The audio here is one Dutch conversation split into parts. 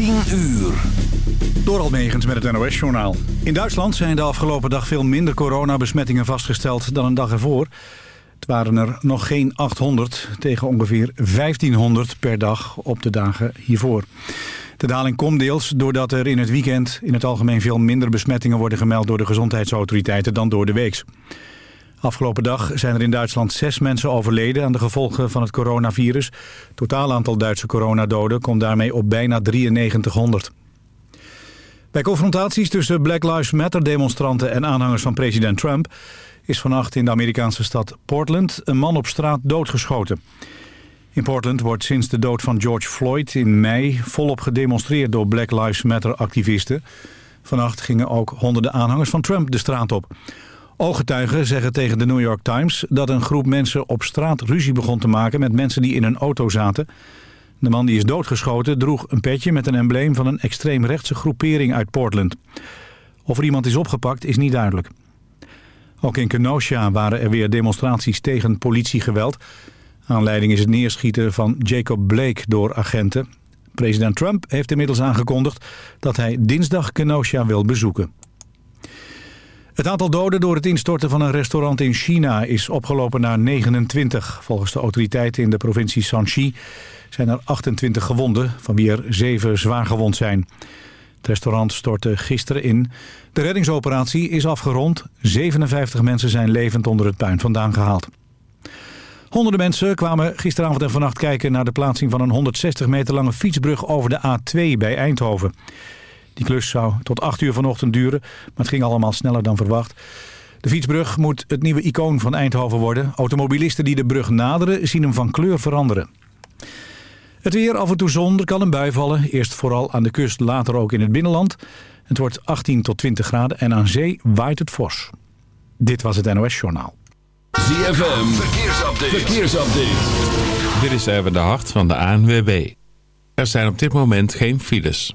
10 uur. Door Almegens met het NOS-journaal. In Duitsland zijn de afgelopen dag veel minder coronabesmettingen vastgesteld dan een dag ervoor. Het waren er nog geen 800 tegen ongeveer 1500 per dag op de dagen hiervoor. De daling komt deels doordat er in het weekend in het algemeen veel minder besmettingen worden gemeld door de gezondheidsautoriteiten dan door de weeks. Afgelopen dag zijn er in Duitsland zes mensen overleden aan de gevolgen van het coronavirus. Het totaal aantal Duitse coronadoden komt daarmee op bijna 9300. Bij confrontaties tussen Black Lives Matter demonstranten en aanhangers van president Trump... is vannacht in de Amerikaanse stad Portland een man op straat doodgeschoten. In Portland wordt sinds de dood van George Floyd in mei volop gedemonstreerd door Black Lives Matter activisten. Vannacht gingen ook honderden aanhangers van Trump de straat op. Ooggetuigen zeggen tegen de New York Times dat een groep mensen op straat ruzie begon te maken met mensen die in een auto zaten. De man die is doodgeschoten droeg een petje met een embleem van een extreemrechtse groepering uit Portland. Of er iemand is opgepakt is niet duidelijk. Ook in Kenosha waren er weer demonstraties tegen politiegeweld. Aanleiding is het neerschieten van Jacob Blake door agenten. President Trump heeft inmiddels aangekondigd dat hij dinsdag Kenosha wil bezoeken. Het aantal doden door het instorten van een restaurant in China is opgelopen naar 29. Volgens de autoriteiten in de provincie Shanxi zijn er 28 gewonden, van wie er 7 zwaar gewond zijn. Het restaurant stortte gisteren in. De reddingsoperatie is afgerond. 57 mensen zijn levend onder het puin vandaan gehaald. Honderden mensen kwamen gisteravond en vannacht kijken naar de plaatsing van een 160 meter lange fietsbrug over de A2 bij Eindhoven. Die klus zou tot 8 uur vanochtend duren, maar het ging allemaal sneller dan verwacht. De fietsbrug moet het nieuwe icoon van Eindhoven worden. Automobilisten die de brug naderen zien hem van kleur veranderen. Het weer af en toe zon, er kan een bui vallen. Eerst vooral aan de kust, later ook in het binnenland. Het wordt 18 tot 20 graden en aan zee waait het fors. Dit was het NOS Journaal. ZFM, verkeersupdate. verkeersupdate. Dit is even de hart van de ANWB. Er zijn op dit moment geen files.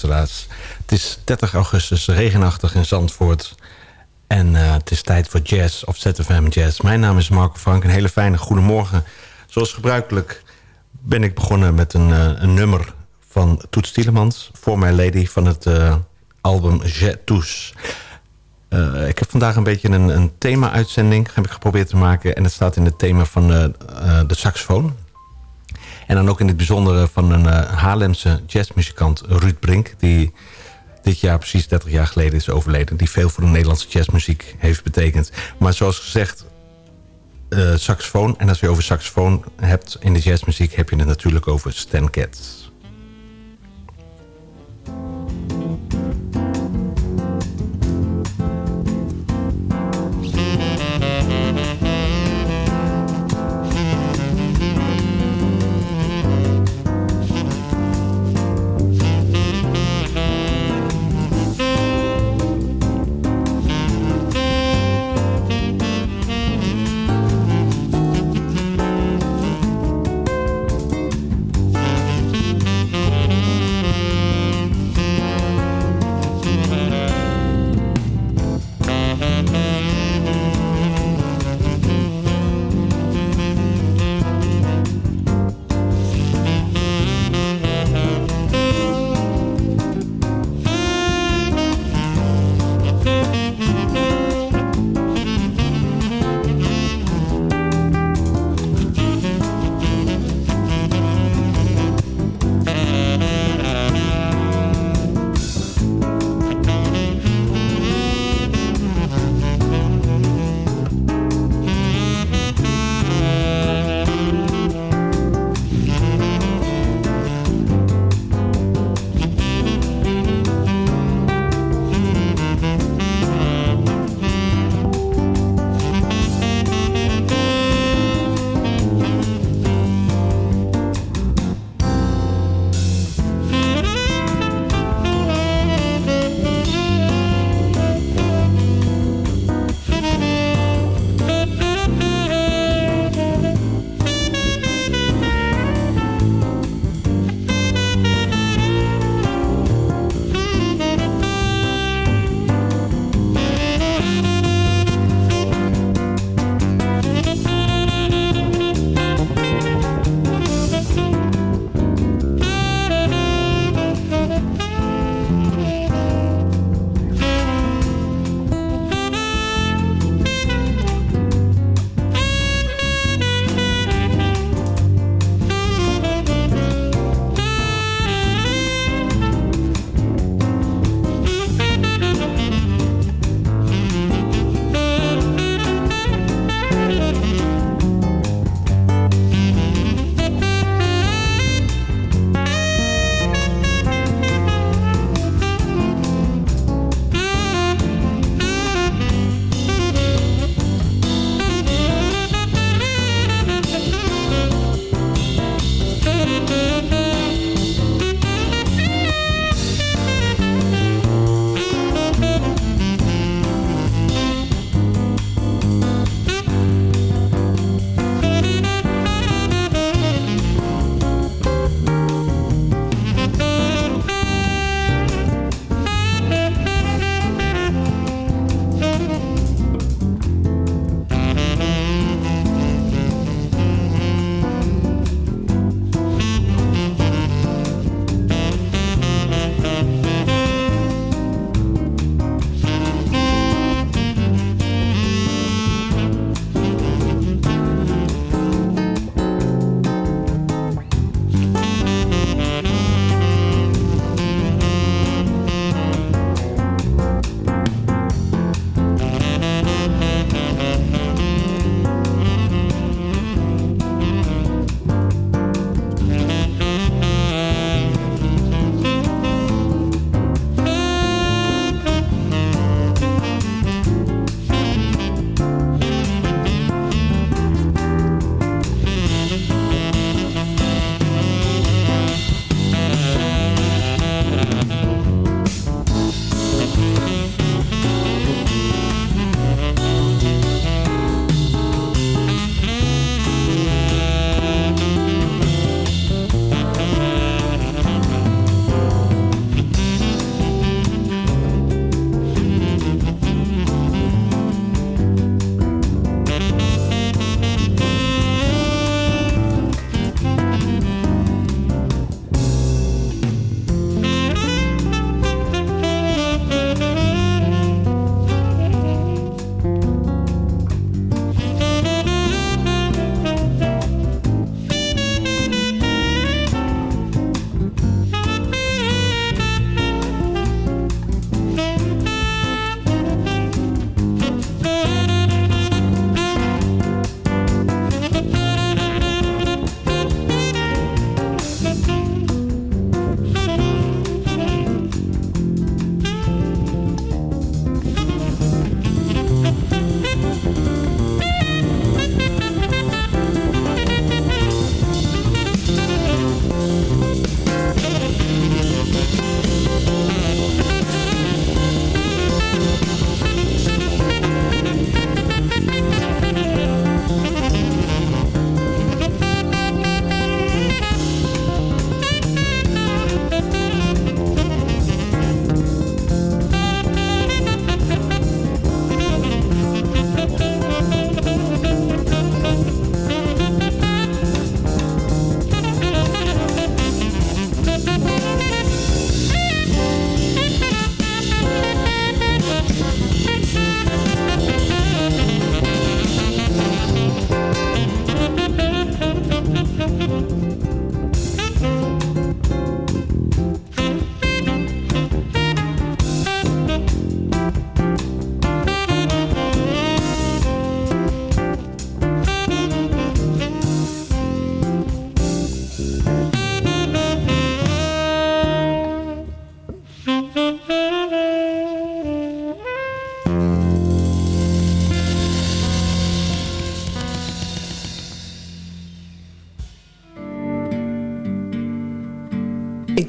Het is 30 augustus, regenachtig in Zandvoort. En uh, het is tijd voor jazz of ZFM Jazz. Mijn naam is Marco Frank. Een hele fijne goedemorgen. Zoals gebruikelijk ben ik begonnen met een, uh, een nummer van Toets Tielemans. For My Lady van het uh, album Jet Tous. ik heb vandaag een beetje een, een thema-uitzending geprobeerd te maken. En het staat in het thema van de saxofoon. En dan ook in het bijzondere van een Haarlemse jazzmuzikant Ruud Brink... die dit jaar precies 30 jaar geleden is overleden. Die veel voor de Nederlandse jazzmuziek heeft betekend. Maar zoals gezegd, uh, saxofoon. En als je over saxofoon hebt in de jazzmuziek... heb je het natuurlijk over Stan Getz.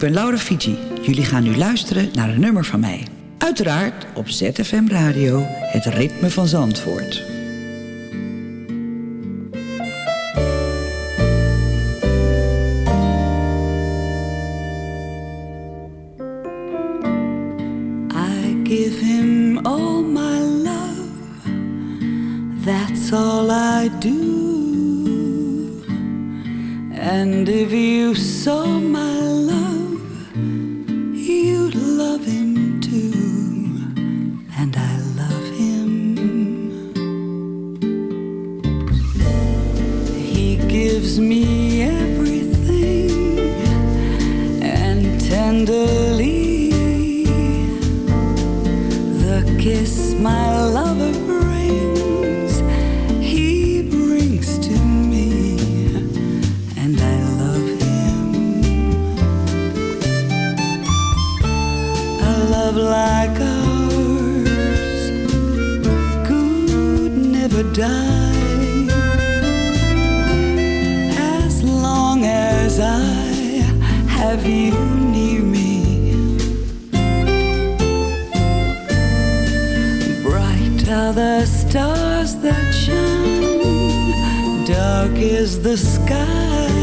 Ben Laura Fiji. Jullie gaan nu luisteren naar een nummer van mij. Uiteraard op ZFM Radio, het ritme van Zandvoort. As long as I have you near me. Bright are the stars that shine, dark is the sky.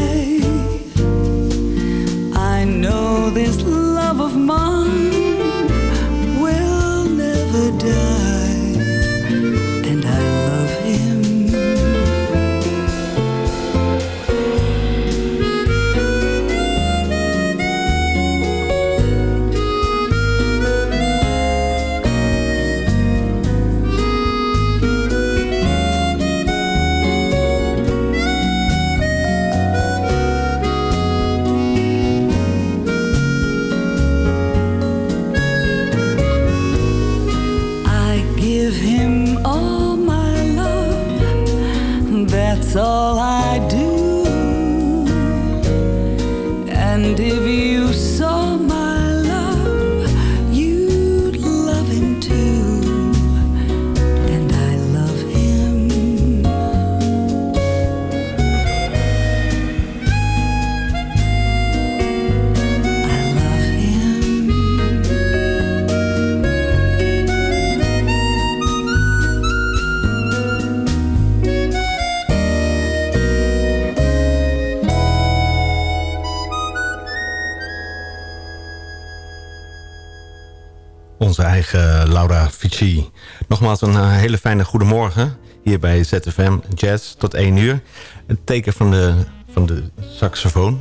Laura Fici. Nogmaals een eh, hele fijne goedemorgen. Hier bij ZFM Jazz tot 1 uur. Het teken van de, van de saxofoon.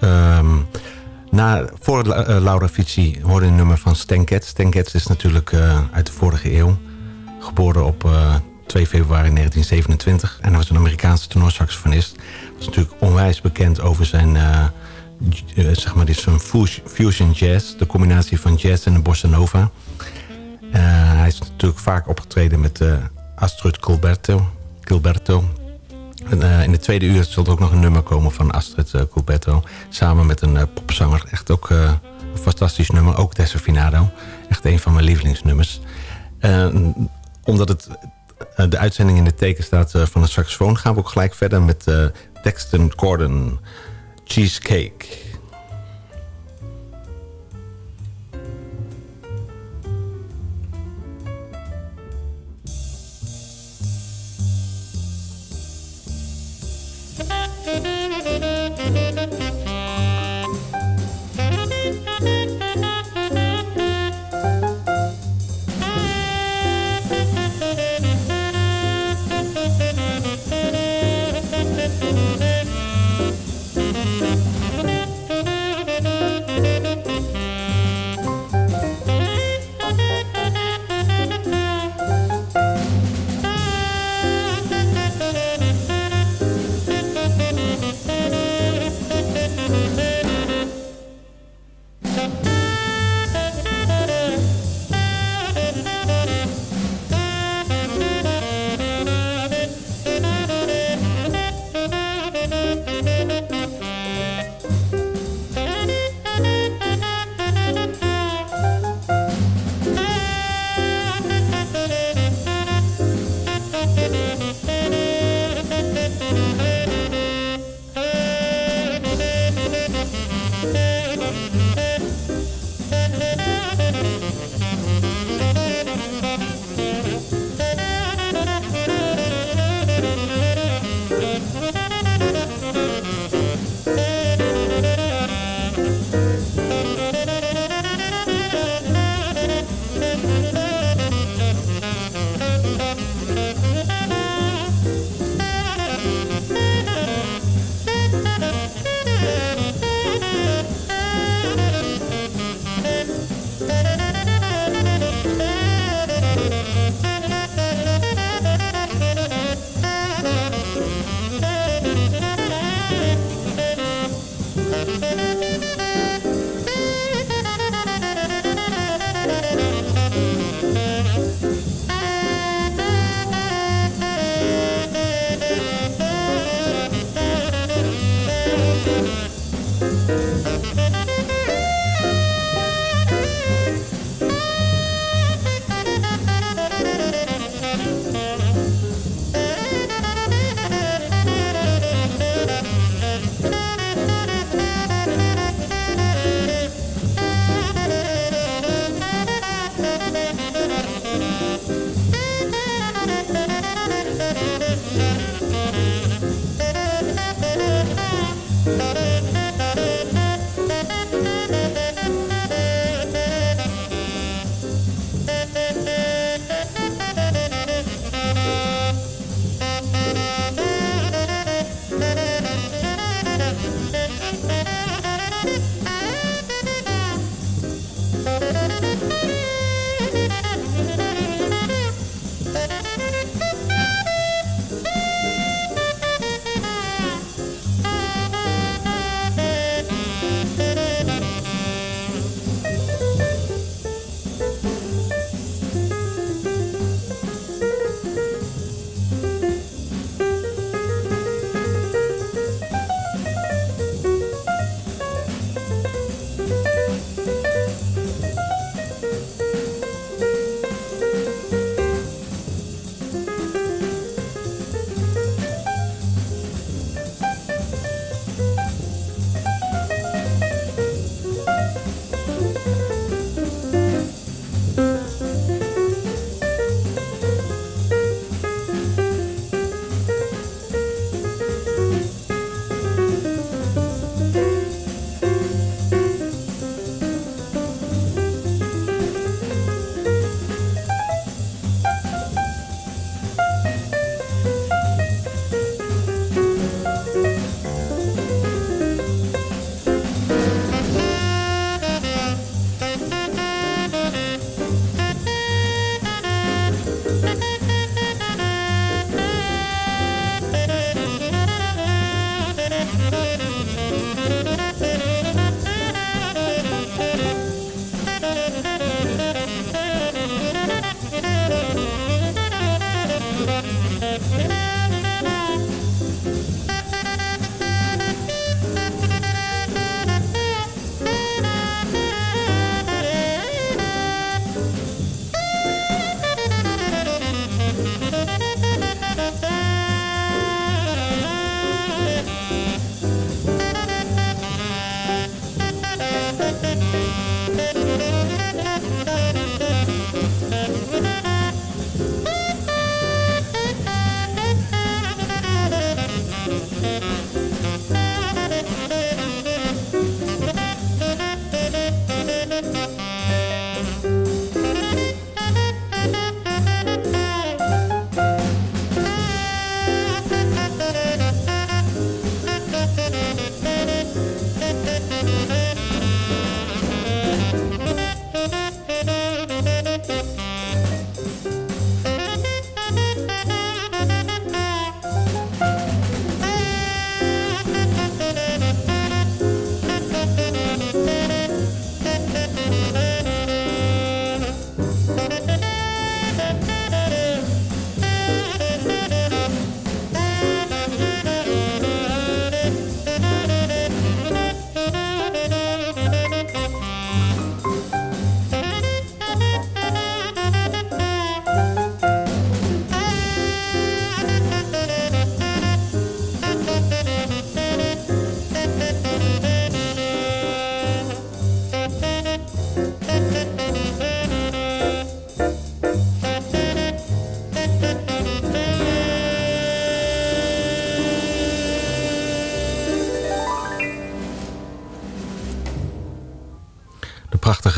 Ehm, na, voor eh, Laura Fici hoorde een nummer van Stan Getz. Stan Getz is natuurlijk eh, uit de vorige eeuw. Geboren op eh, 2 februari 1927. En hij was een Amerikaanse tenorsaxofonist. Was natuurlijk onwijs bekend over zijn... eh, eh, zeg maar, dit is een fus- fusion jazz. De combinatie van jazz en de bossa nova. Eh, hij is natuurlijk vaak opgetreden met eh, Astrid Gilberto. Gilberto. En, eh, in de tweede uur zal er ook nog een nummer komen van Astrid Gilberto. Samen met een popzanger. Echt ook een fantastisch nummer. Ook Desafinado. Echt een van mijn lievelingsnummers. Omdat het, de uitzending in het teken staat van de saxofoon... gaan we ook gelijk verder met Dexton Gordon. Cheesecake.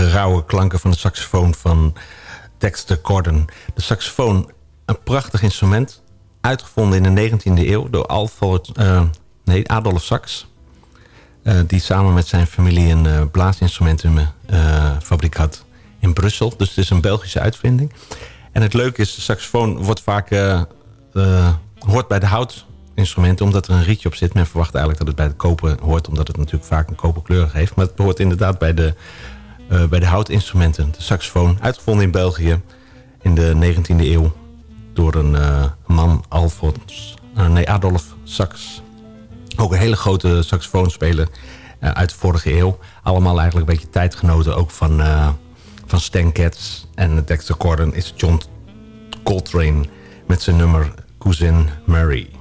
Rauwe klanken van de saxofoon van Dexter Gordon. De saxofoon, een prachtig instrument. Uitgevonden in de 19e eeuw door Alfred, uh, nee, Adolf Sax. Uh, die samen met zijn familie een uh, blaasinstrumentenfabriek had in Brussel. Dus het is een Belgische uitvinding. En het leuke is, de saxofoon wordt vaak, hoort bij de houtinstrumenten... omdat er een rietje op zit. Men verwacht eigenlijk dat het bij het koper hoort... omdat het natuurlijk vaak een koperkleurig heeft. Maar het hoort inderdaad bij de, bij de houtinstrumenten. De saxofoon, uitgevonden in België in de 19e eeuw door een uh, man, Alfons, uh, nee, Adolf Sax. Ook een hele grote saxofoonspeler uit de vorige eeuw. Allemaal eigenlijk een beetje tijdgenoten ook van, van Stan Getz. En Dexter Gordon is John Coltrane met zijn nummer Cousin Mary.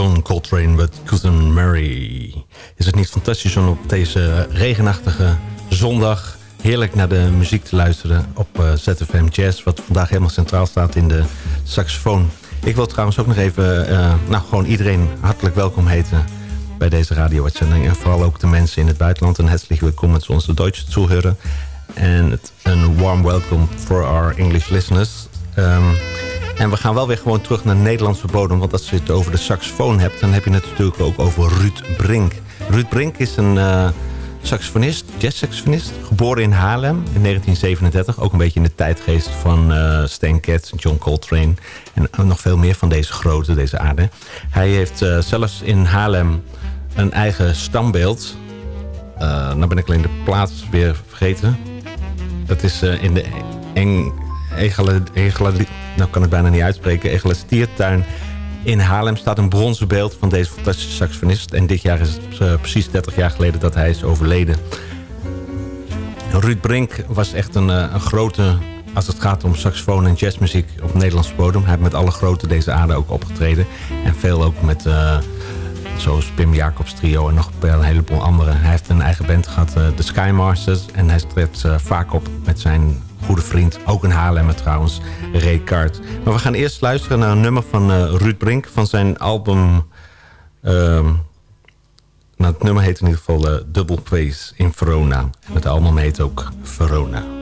John Coltrane met Cousin Mary. Is het niet fantastisch om op deze regenachtige zondag... heerlijk naar de muziek te luisteren op uh, ZFM Jazz... wat vandaag helemaal centraal staat in de saxofoon. Ik wil trouwens ook nog even uh, nou, gewoon iedereen hartelijk welkom heten... bij deze radio-uitzending. En vooral ook de mensen in het buitenland. Een herzlich welkom met onze Duitse Zuhörer. En een warm welcome for our English listeners... Um, en we gaan wel weer gewoon terug naar Nederlandse bodem. Want als je het over de saxofoon hebt... dan heb je het natuurlijk ook over Ruud Brink. Ruud Brink is een uh, saxofonist, jazzsaxofonist. Geboren in Haarlem in 1937. Ook een beetje in de tijdgeest van uh, Stan Getz, John Coltrane. En nog veel meer van deze grote, deze aarde. Hij heeft uh, zelfs in Haarlem een eigen stambeeld. nou ben ik alleen de plaats weer vergeten. Dat is in de Eng... Egele, nou kan ik bijna niet uitspreken, Egelestiertuin in Haarlem staat een bronzen beeld van deze fantastische saxofonist. En dit jaar is het uh, precies 30 jaar geleden dat hij is overleden. Ruud Brink was echt een, uh, een grote, als het gaat om saxofoon en jazzmuziek op Nederlands bodem. Hij heeft met alle grote deze aarde ook opgetreden. En veel ook met, uh, zoals Pim Jacobs trio en nog een heleboel anderen. Hij heeft een eigen band gehad, de Skymasters. En hij treedt vaak op met zijn goede vriend, ook een Haarlemmer trouwens, Ray Kart. Maar we gaan eerst luisteren naar een nummer van uh, Ruud Brink van zijn album... Um, het nummer heet in ieder geval uh, Double Place in Verona. En het album heet ook Verona.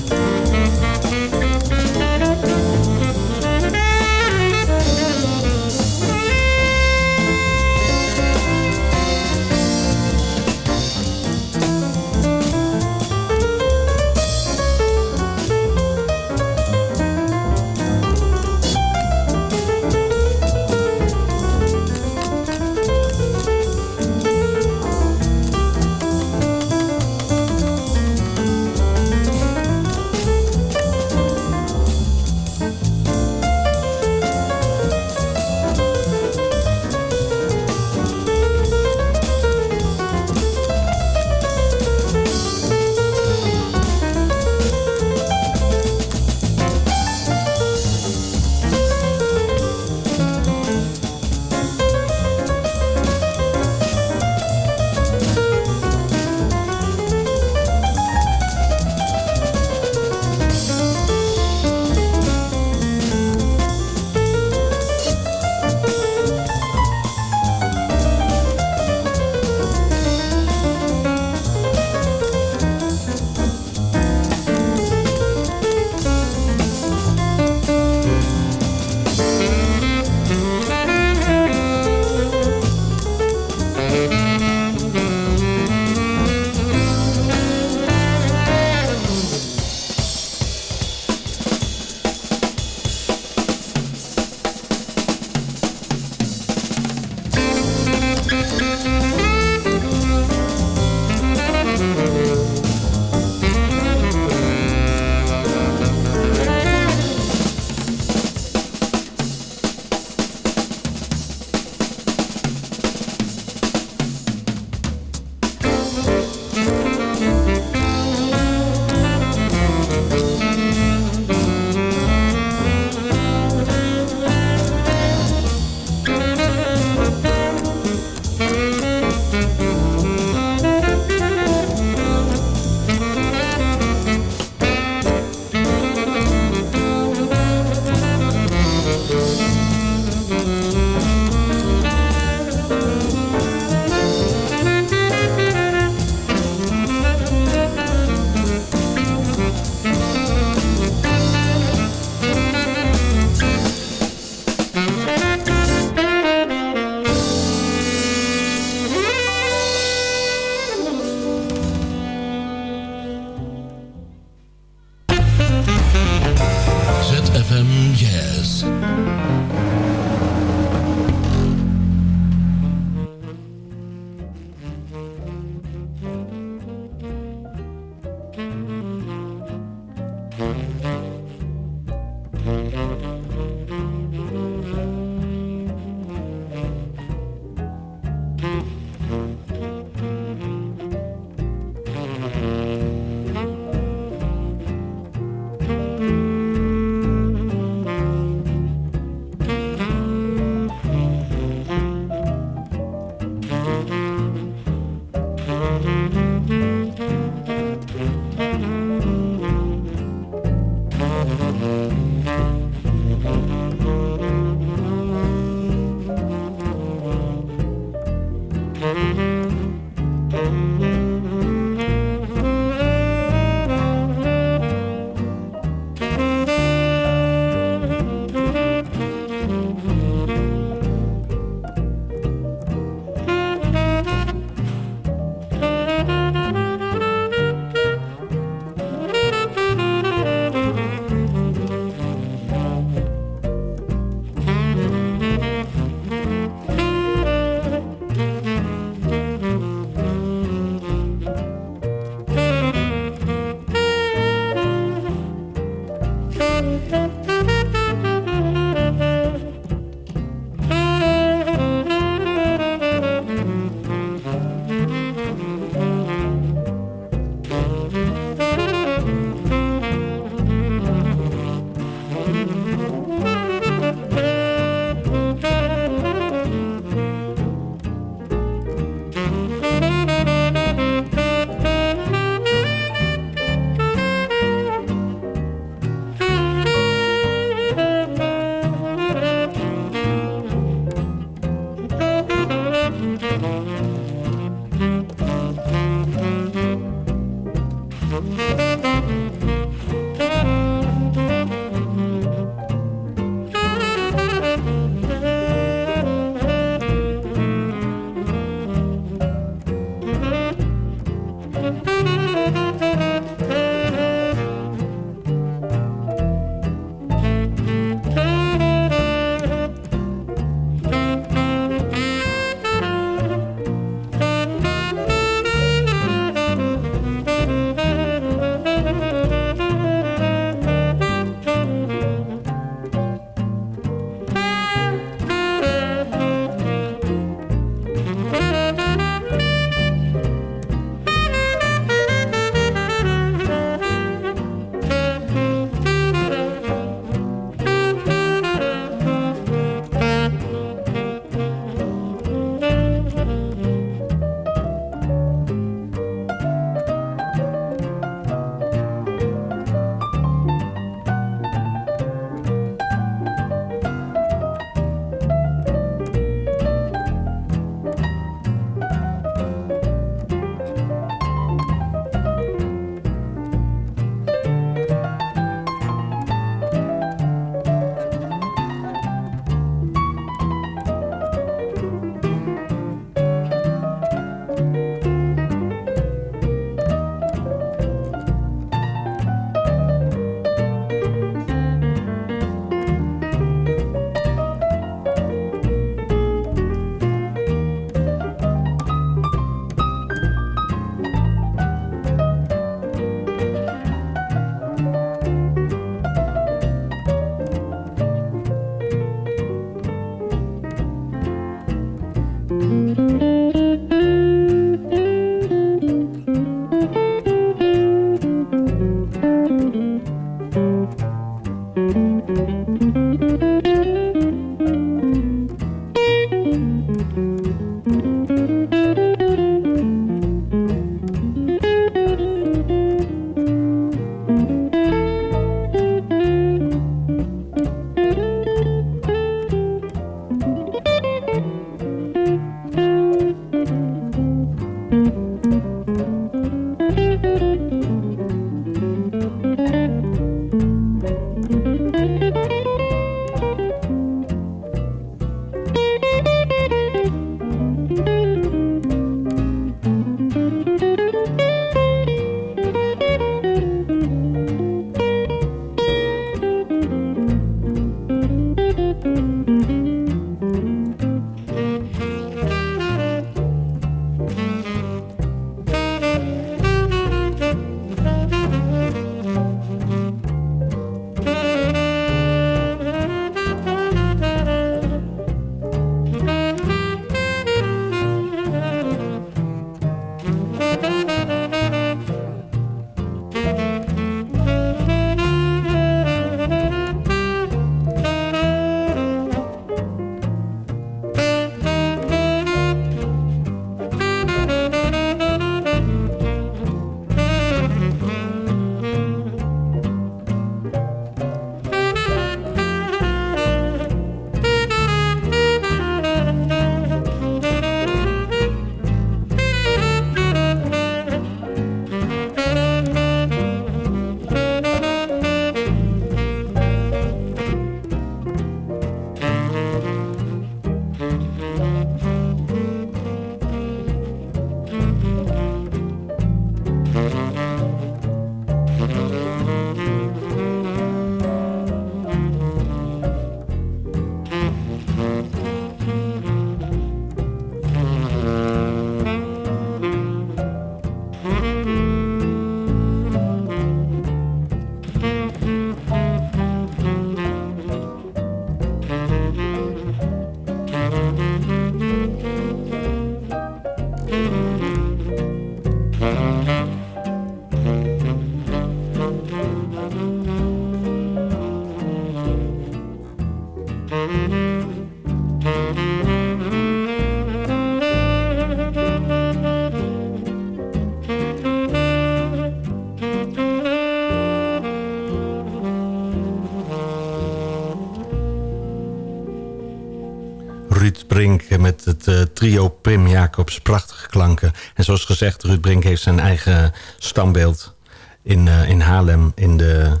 Ruud Brink met het uh, trio Pim Jacobs. Prachtige klanken. En zoals gezegd, Ruud Brink heeft zijn eigen standbeeld in, uh, in Haarlem... in de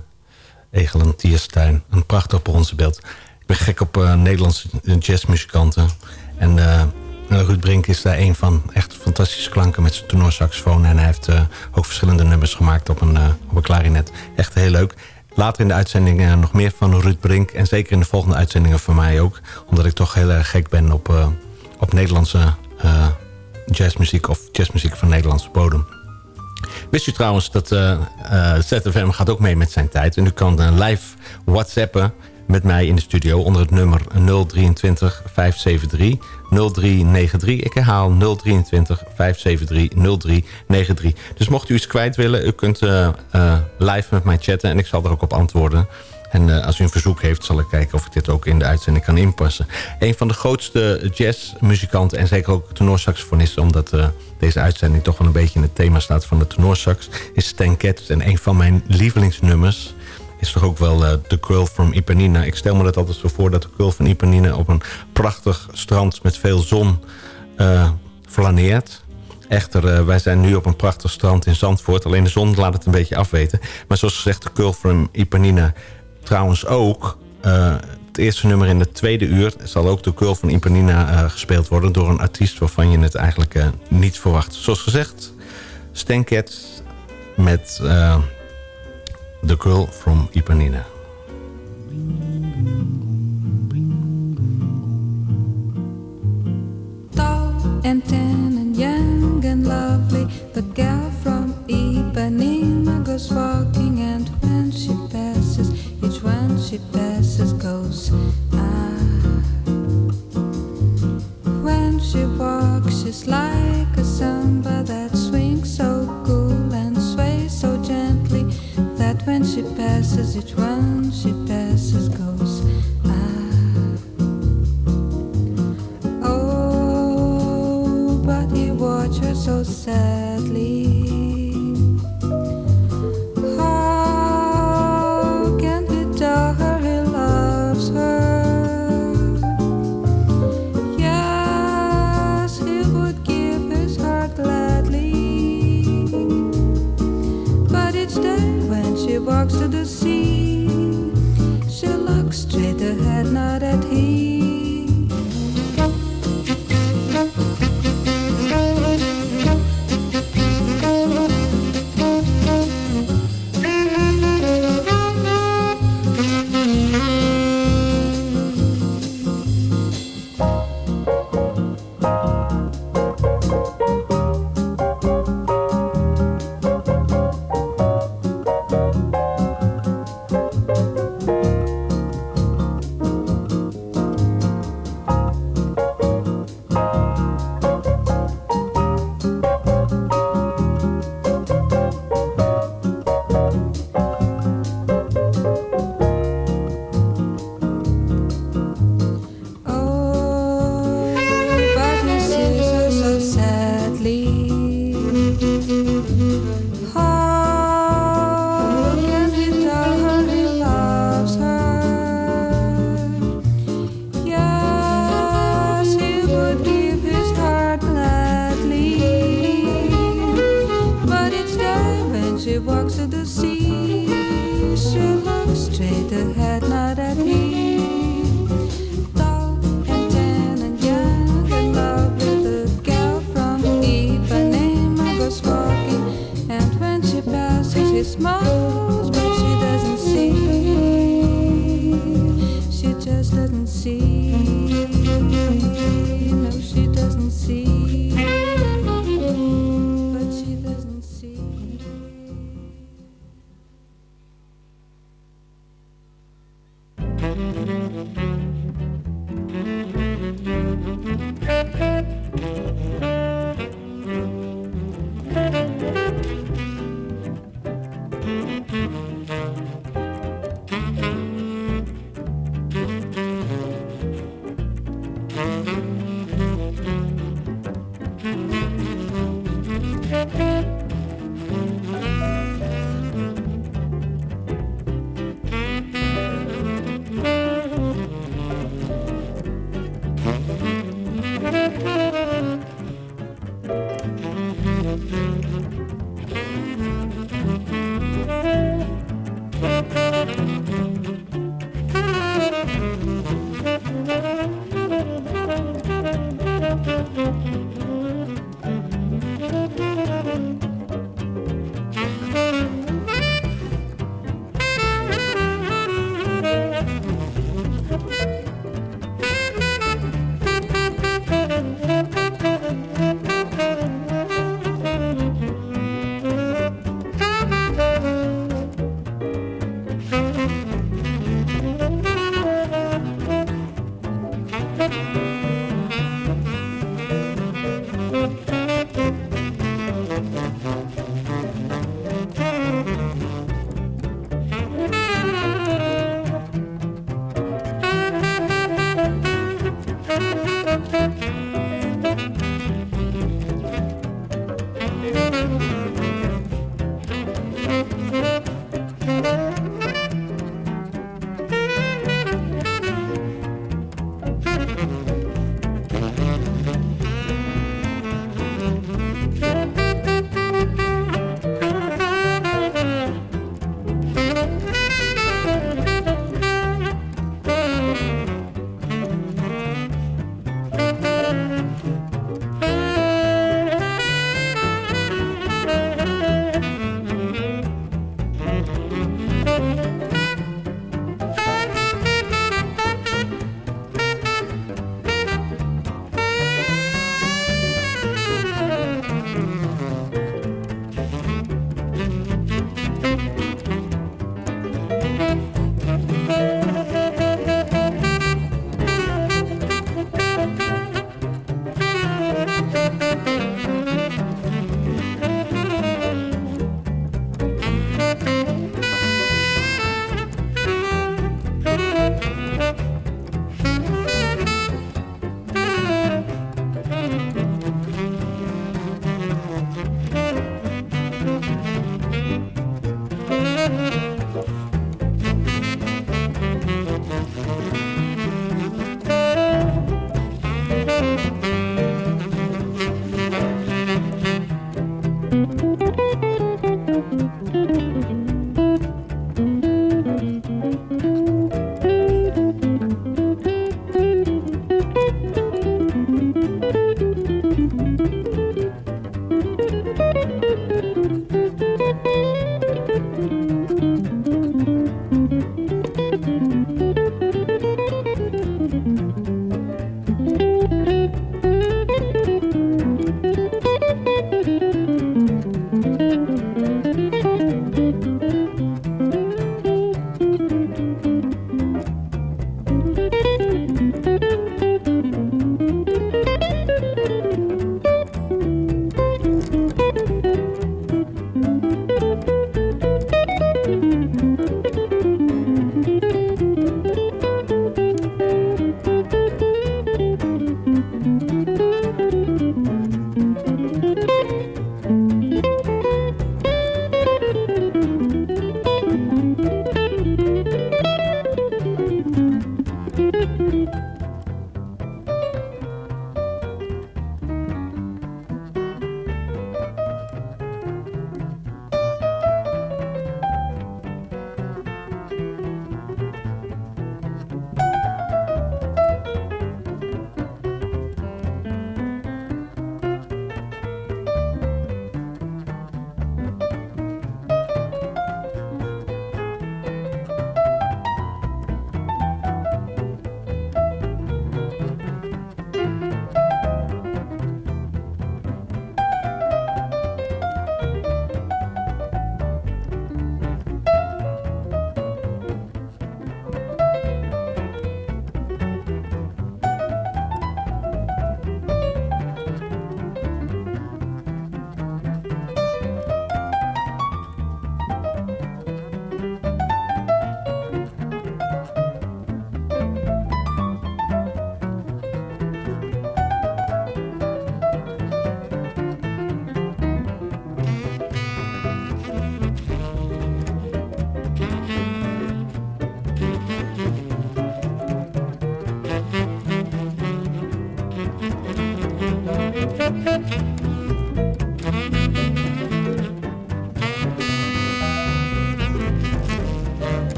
Egelantierstuin. Een prachtig bronzenbeeld. Ik ben gek op uh, Nederlandse jazzmuzikanten. En Ruud Brink is daar een van. Echt fantastische klanken met zijn tenorsaxofoon. En hij heeft ook verschillende nummers gemaakt op een, op een klarinet. Echt heel leuk. Later in de uitzendingen nog meer van Ruud Brink. En zeker in de volgende uitzendingen van mij ook. Omdat ik toch heel erg gek ben op, uh, op Nederlandse uh, jazzmuziek of jazzmuziek van Nederlandse bodem. Wist u trouwens dat ZFM gaat ook mee met zijn tijd. En u kan live whatsappen met mij in de studio onder het nummer 023 573 0393. Ik herhaal 023 573 0393. Dus mocht u iets kwijt willen, u kunt uh, uh, live met mij chatten en ik zal er ook op antwoorden. En uh, als u een verzoek heeft, zal ik kijken of ik dit ook in de uitzending kan inpassen. Een van de grootste jazzmuzikanten en zeker ook tenorsaxofonisten... omdat deze uitzending toch wel een beetje in het thema staat van de tenorsax... is Stan Getz en een van mijn lievelingsnummers is toch ook wel uh, The Girl from Ipanina. Ik stel me dat altijd zo voor dat de Girl van Ipanina... op een prachtig strand met veel zon uh, flaneert. Echter, uh, wij zijn nu op een prachtig strand in Zandvoort. Alleen de zon laat het een beetje afweten. Maar zoals gezegd, de Girl from Ipanina trouwens ook... het eerste nummer in de tweede uur zal ook de Girl van Ipanina gespeeld worden... door een artiest waarvan je het eigenlijk niet verwacht. Zoals gezegd, Stan met The Girl from Ipanina. Tall and tan and young and lovely, the girl from Ipanema goes walking, and when she passes, each one she passes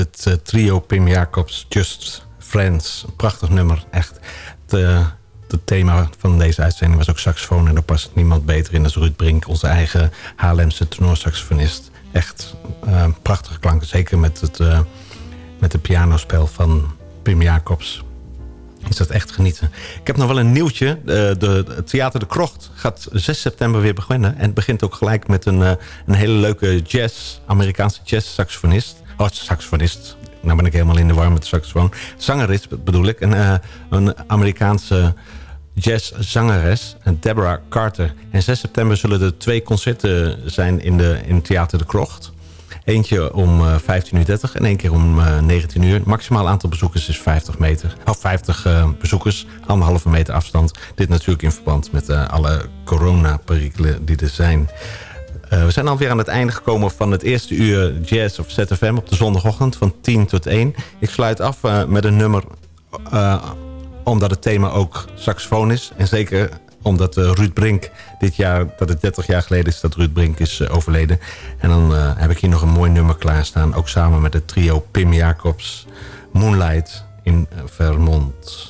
het eh, trio Pim Jacobs, Just Friends. Prachtig nummer, echt. Het thema van deze uitzending was ook saxofoon. En daar past niemand beter in dan Ruud Brink, onze eigen Haarlemse tenorsaxofonist. Echt uh, prachtige klanken, zeker met het, uh, met het pianospel van Pim Jacobs is dat echt genieten. Ik heb nog wel een nieuwtje. De, de, Theater de Krocht gaat 6 september weer beginnen. En het begint ook gelijk met een, uh, een hele leuke jazz, Amerikaanse jazz-saxofonist. Oh, saxofonist. Nou ben ik helemaal in de war met de saxofoon. Zangeres bedoel ik. Een, uh, een Amerikaanse jazzzangeres, Deborah Carter. En 6 september zullen er twee concerten zijn in, de, in Theater de Krocht. Eentje om uh, 15.30 uur en één keer om uh, 19 uur. Het maximaal aantal bezoekers is 50 meter. Of 50 uh, bezoekers, anderhalve meter afstand. Dit natuurlijk in verband met alle coronaperikelen die er zijn. We zijn alweer aan het einde gekomen van het eerste uur Jazz of ZFM op de zondagochtend van 10 tot 1. Ik sluit af met een nummer omdat het thema ook saxofoon is. En zeker omdat uh, Ruud Brink dit jaar, dat het 30 jaar geleden is dat Ruud Brink is uh, overleden. En dan uh, heb ik hier nog een mooi nummer klaarstaan. Ook samen met het trio Pim Jacobs, Moonlight in Vermont.